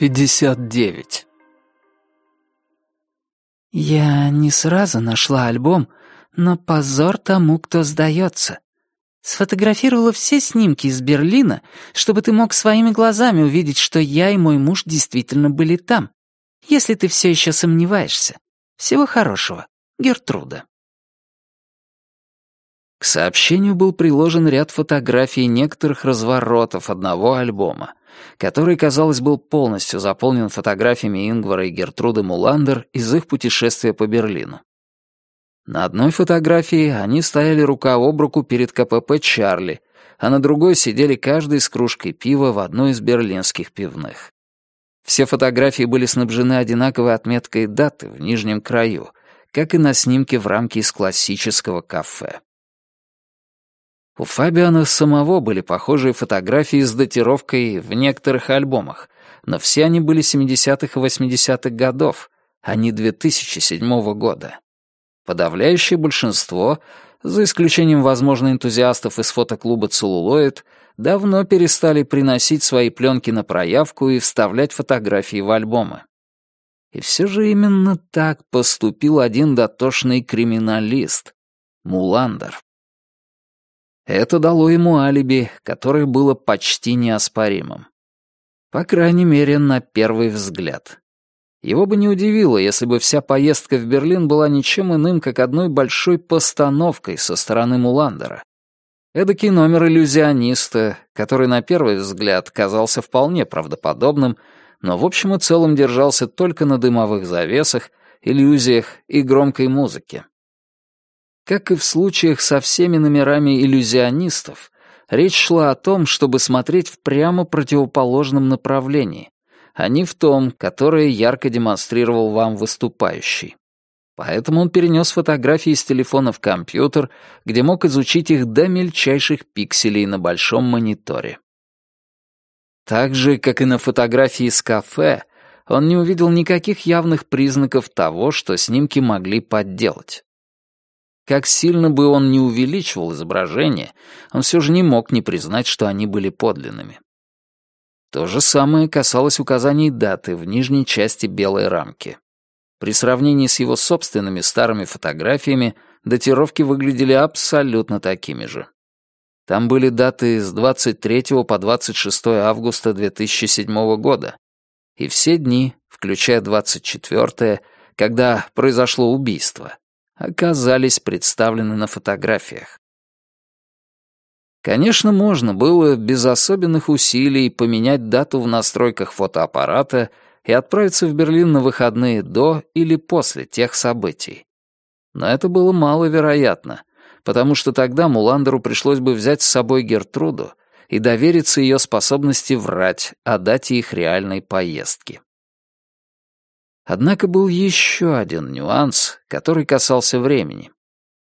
59 «Я не сразу нашла альбом, но позор тому, кто сдается. Сфотографировала все снимки из Берлина, чтобы ты мог своими глазами увидеть, что я и мой муж действительно были там. Если ты все еще сомневаешься. Всего хорошего. Гертруда». К сообщению был приложен ряд фотографий некоторых разворотов одного альбома, который, казалось, был полностью заполнен фотографиями Ингвара и Гертруды Муландер из их путешествия по Берлину. На одной фотографии они стояли рука об руку перед КПП «Чарли», а на другой сидели каждый с кружкой пива в одной из берлинских пивных. Все фотографии были снабжены одинаковой отметкой даты в нижнем краю, как и на снимке в рамке из классического кафе. У Фабиана самого были похожие фотографии с датировкой в некоторых альбомах, но все они были 70-х и 80-х годов, а не 2007 года. Подавляющее большинство, за исключением, возможно, энтузиастов из фотоклуба «Целлулоид», давно перестали приносить свои пленки на проявку и вставлять фотографии в альбомы. И все же именно так поступил один дотошный криминалист — Муландер. Это дало ему алиби, которое было почти неоспоримым. По крайней мере, на первый взгляд. Его бы не удивило, если бы вся поездка в Берлин была ничем иным, как одной большой постановкой со стороны Муландера. Эдакий номер иллюзиониста, который на первый взгляд казался вполне правдоподобным, но в общем и целом держался только на дымовых завесах, иллюзиях и громкой музыке. Как и в случаях со всеми номерами иллюзионистов, речь шла о том, чтобы смотреть в прямо противоположном направлении, а не в том, которое ярко демонстрировал вам выступающий. Поэтому он перенес фотографии с телефона в компьютер, где мог изучить их до мельчайших пикселей на большом мониторе. Так же, как и на фотографии с кафе, он не увидел никаких явных признаков того, что снимки могли подделать. Как сильно бы он не увеличивал изображение, он все же не мог не признать, что они были подлинными. То же самое касалось указаний даты в нижней части белой рамки. При сравнении с его собственными старыми фотографиями датировки выглядели абсолютно такими же. Там были даты с 23 по 26 августа 2007 года, и все дни, включая 24 когда произошло убийство, оказались представлены на фотографиях. Конечно, можно было без особенных усилий поменять дату в настройках фотоаппарата и отправиться в Берлин на выходные до или после тех событий. Но это было маловероятно, потому что тогда Муландеру пришлось бы взять с собой Гертруду и довериться ее способности врать о дате их реальной поездки. Однако был еще один нюанс, который касался времени.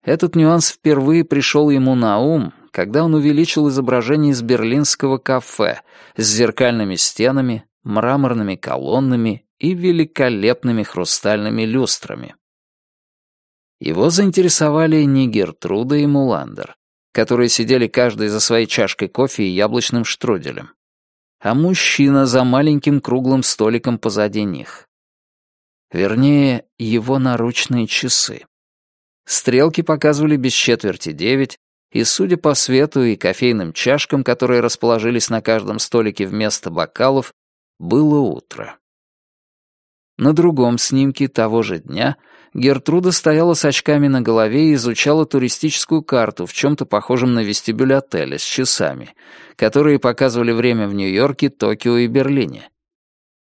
Этот нюанс впервые пришел ему на ум, когда он увеличил изображение из берлинского кафе с зеркальными стенами, мраморными колоннами и великолепными хрустальными люстрами. Его заинтересовали не Гертруда и Муландер, которые сидели каждый за своей чашкой кофе и яблочным штруделем, а мужчина за маленьким круглым столиком позади них. Вернее, его наручные часы. Стрелки показывали без четверти девять, и, судя по свету и кофейным чашкам, которые расположились на каждом столике вместо бокалов, было утро. На другом снимке того же дня Гертруда стояла с очками на голове и изучала туристическую карту в чем-то похожем на вестибюль отеля с часами, которые показывали время в Нью-Йорке, Токио и Берлине.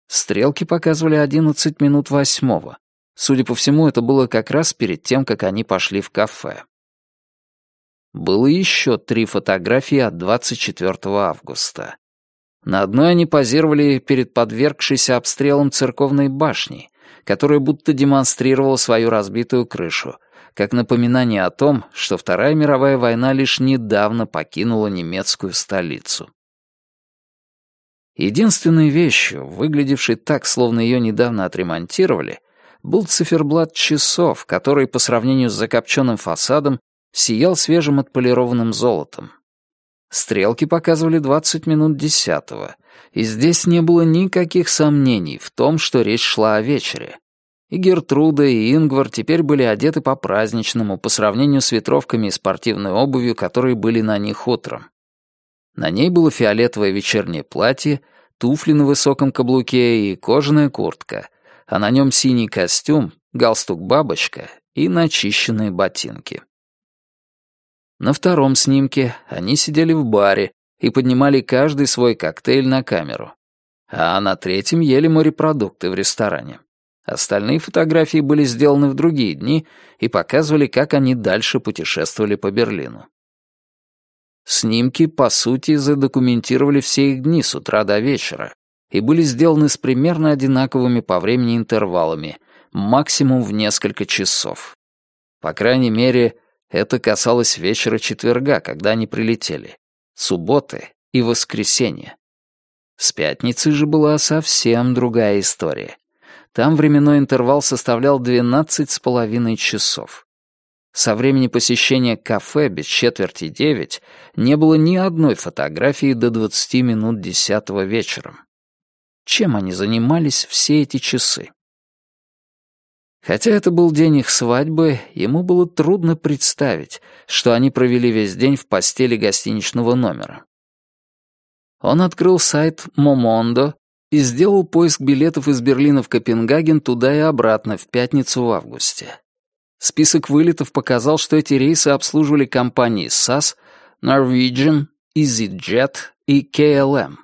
Стрелки показывали одиннадцать минут восьмого. Судя по всему, это было как раз перед тем, как они пошли в кафе. Было еще три фотографии от 24 августа. На одной они позировали перед подвергшейся обстрелом церковной башней, которая будто демонстрировала свою разбитую крышу, как напоминание о том, что Вторая мировая война лишь недавно покинула немецкую столицу. Единственной вещью, выглядевшей так, словно ее недавно отремонтировали, был циферблат часов, который, по сравнению с закопченным фасадом, сиял свежим отполированным золотом. Стрелки показывали 20 минут десятого, и здесь не было никаких сомнений в том, что речь шла о вечере. И Гертруда, и Ингвар теперь были одеты по-праздничному по сравнению с ветровками и спортивной обувью, которые были на них утром. На ней было фиолетовое вечернее платье, туфли на высоком каблуке и кожаная куртка, а на нем синий костюм, галстук-бабочка и начищенные ботинки. На втором снимке они сидели в баре и поднимали каждый свой коктейль на камеру. А на третьем ели морепродукты в ресторане. Остальные фотографии были сделаны в другие дни и показывали, как они дальше путешествовали по Берлину. Снимки, по сути, задокументировали все их дни с утра до вечера и были сделаны с примерно одинаковыми по времени интервалами, максимум в несколько часов. По крайней мере, это касалось вечера четверга, когда они прилетели, субботы и воскресенья. С пятницы же была совсем другая история. Там временной интервал составлял 12 с половиной часов. Со времени посещения кафе без четверти девять не было ни одной фотографии до 20 минут десятого вечером. Чем они занимались все эти часы? Хотя это был день их свадьбы, ему было трудно представить, что они провели весь день в постели гостиничного номера. Он открыл сайт Момондо и сделал поиск билетов из Берлина в Копенгаген туда и обратно в пятницу в августе. Список вылетов показал, что эти рейсы обслуживали компании SAS, Norwegian, EasyJet и KLM.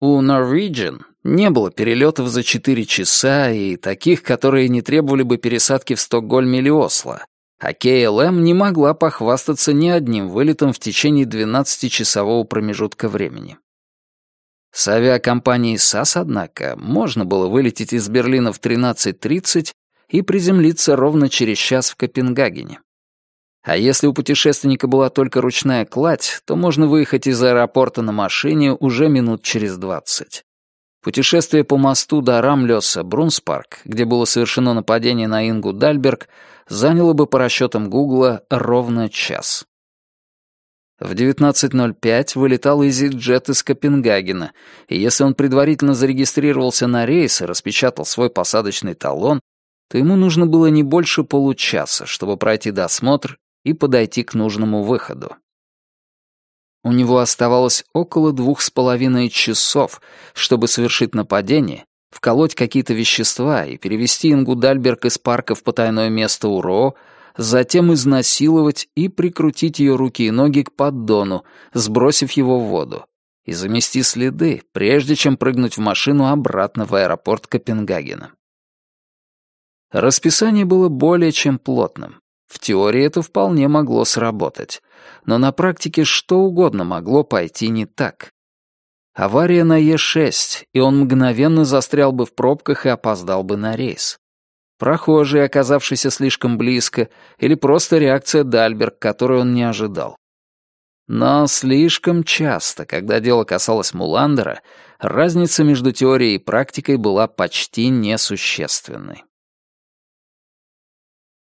У Norwegian не было перелетов за 4 часа и таких, которые не требовали бы пересадки в Стокгольме или Осло, а KLM не могла похвастаться ни одним вылетом в течение 12-часового промежутка времени. С авиакомпанией САС, однако, можно было вылететь из Берлина в 13.30 и приземлиться ровно через час в Копенгагене. А если у путешественника была только ручная кладь, то можно выехать из аэропорта на машине уже минут через 20. Путешествие по мосту до Рамлёса Брунспарк, где было совершено нападение на Ингу Дальберг, заняло бы по расчетам Гугла ровно час. В 19.05 вылетал EasyJet из Копенгагена, и если он предварительно зарегистрировался на рейс и распечатал свой посадочный талон, то ему нужно было не больше получаса, чтобы пройти досмотр и подойти к нужному выходу. У него оставалось около двух с половиной часов, чтобы совершить нападение, вколоть какие-то вещества и перевести Ингу Дальберг из парка в потайное место УРО, затем изнасиловать и прикрутить ее руки и ноги к поддону, сбросив его в воду, и замести следы, прежде чем прыгнуть в машину обратно в аэропорт Копенгагена. Расписание было более чем плотным. В теории это вполне могло сработать, но на практике что угодно могло пойти не так. Авария на Е6, и он мгновенно застрял бы в пробках и опоздал бы на рейс. Прохожий, оказавшийся слишком близко, или просто реакция Дальберг, которую он не ожидал. Но слишком часто, когда дело касалось Муландера, разница между теорией и практикой была почти несущественной.